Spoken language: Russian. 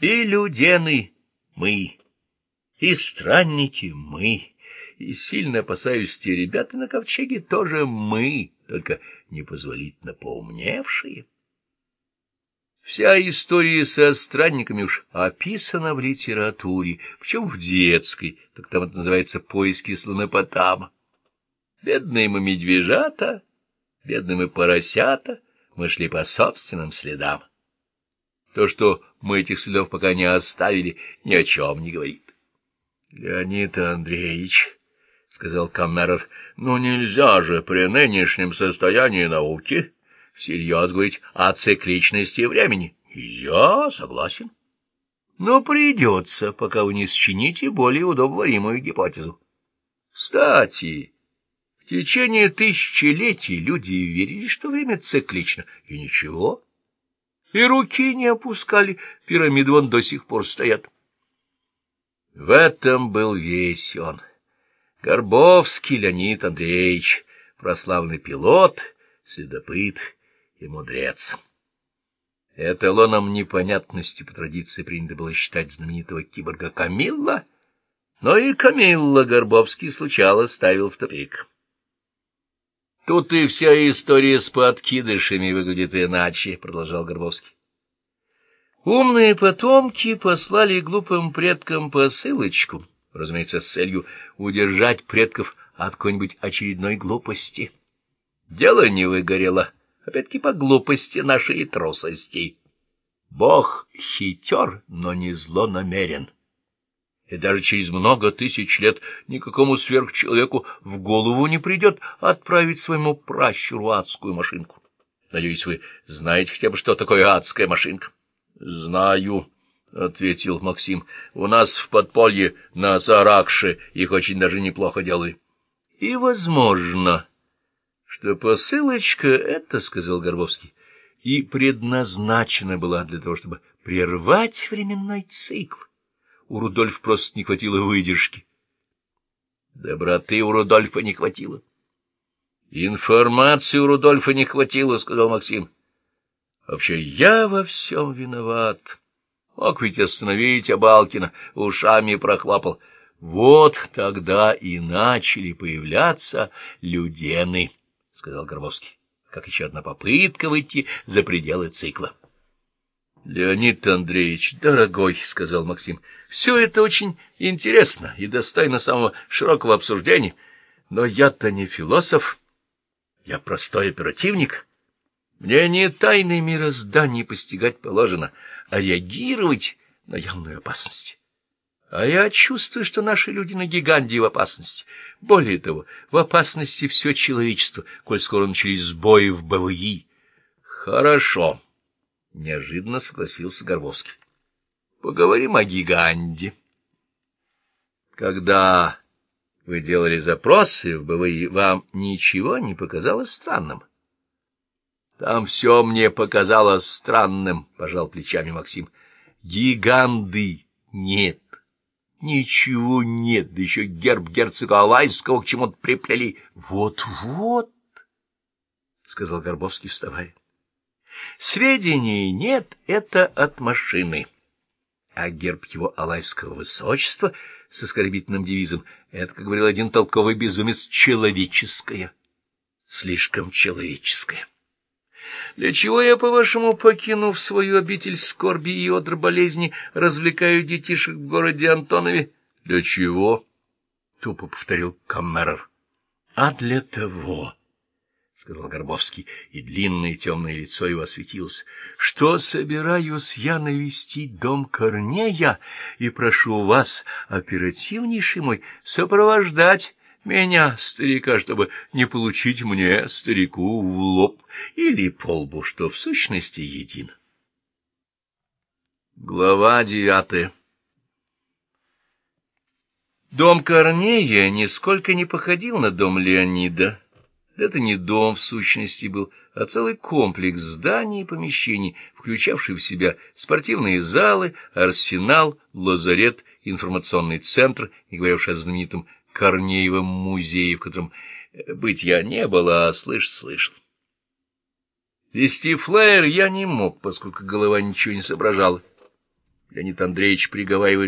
И людены мы, и странники мы, и сильно опасаюсь, те ребята на ковчеге тоже мы, только непозволительно поумневшие. Вся история со странниками уж описана в литературе, причем в детской, так там это называется «Поиски слонопотама». Бедные мы медвежата, бедные мы поросята, мы шли по собственным следам. То, что мы этих следов пока не оставили, ни о чем не говорит. — Леонид Андреевич, — сказал Камеров, — ну нельзя же при нынешнем состоянии науки всерьез говорить о цикличности времени. Нельзя, согласен. Но придется, пока вы не сочините более удобоваримую гипотезу. Кстати, в течение тысячелетий люди верили, что время циклично, и ничего. И руки не опускали, пирамиды вон до сих пор стоят. В этом был весь он. Горбовский Леонид Андреевич, прославленный пилот, следопыт и мудрец. Эталоном непонятности по традиции принято было считать знаменитого киборга Камилла, но и Камилла Горбовский случалось ставил в тупик. Тут и вся история с подкидышами выглядит иначе, — продолжал Горбовский. Умные потомки послали глупым предкам посылочку, разумеется, с целью удержать предков от какой-нибудь очередной глупости. Дело не выгорело, опять-таки по глупости нашей трусости. Бог хитер, но не злонамерен. И даже через много тысяч лет никакому сверхчеловеку в голову не придет отправить своему пращуру адскую машинку. Надеюсь, вы знаете хотя бы, что такое адская машинка? — Знаю, — ответил Максим. — У нас в подполье на Саракше их очень даже неплохо делали. — И возможно, что посылочка это, — сказал Горбовский, — и предназначена была для того, чтобы прервать временной цикл у Рудольфа просто не хватило выдержки. Доброты у Рудольфа не хватило. Информации у Рудольфа не хватило, — сказал Максим. Вообще, я во всем виноват. Мог ведь остановить Абалкина, ушами прохлапал. Вот тогда и начали появляться людены, — сказал Горбовский, как еще одна попытка выйти за пределы цикла. — Леонид Андреевич, дорогой, — сказал Максим, — все это очень интересно и достойно самого широкого обсуждения, но я-то не философ, я простой оперативник. Мне не тайны мироздания постигать положено, а реагировать на явную опасность. А я чувствую, что наши люди на гиганде в опасности. Более того, в опасности все человечество, коль скоро начались сбои в БВИ. Хорошо. — неожиданно согласился Горбовский. — Поговорим о гиганде. Когда вы делали запросы в БВИ, вам ничего не показалось странным? — Там все мне показалось странным, — пожал плечами Максим. — Гиганды нет. Ничего нет, да еще герб герцога Алайского к чему-то приплели. Вот — сказал Горбовский, вставая. Сведений нет, это от машины. А герб его алайского высочества с оскорбительным девизом — это, как говорил один толковый безумец, человеческое. Слишком человеческое. Для чего я, по-вашему, покинув свою обитель скорби и одр болезни, развлекаю детишек в городе Антонове? Для чего? — тупо повторил Каммерер. — А для того — сказал Горбовский, и длинное темное лицо его осветилось, — что собираюсь я навестить дом Корнея, и прошу вас, оперативнейший мой, сопровождать меня, старика, чтобы не получить мне, старику, в лоб или по лбу, что в сущности един. Глава девятая Дом Корнея нисколько не походил на дом Леонида. Это не дом в сущности был, а целый комплекс зданий и помещений, включавший в себя спортивные залы, арсенал, лазарет, информационный центр, не говоря уж о знаменитом Корнеевом музее, в котором э, быть я не было, а слышь слышал. Вести флаер я не мог, поскольку голова ничего не соображала. Леонид Андреевич приговаривает,